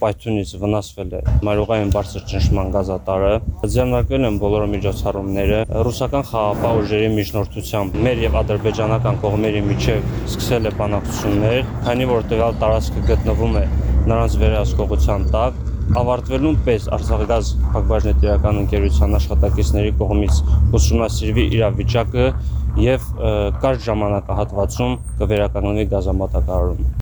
պայթյունից վնասվել է մայրուղային բարձր ճնշման գազատարը։ Ձեռնարկվել են բոլոր միջոցառումները։ Ռուսական խաղաղապահ ուժերի միջնորդությամբ մեր եւ ադրբեջանական կողմերի միջև սկսել է բանակցություններ, քանի որ տվյալ տարածքը գտնվում է նրանց վերահսկողության տակ ավարտվելուն պես Արցախգազ փակbaşնետիրական ընկերության աշխատակիցների կողմից ուսումնասիրվի իրավիճակը եւ կարճ ժամանակահատվածում կվերականգնվի գազամատակարարումը։